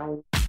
Bye.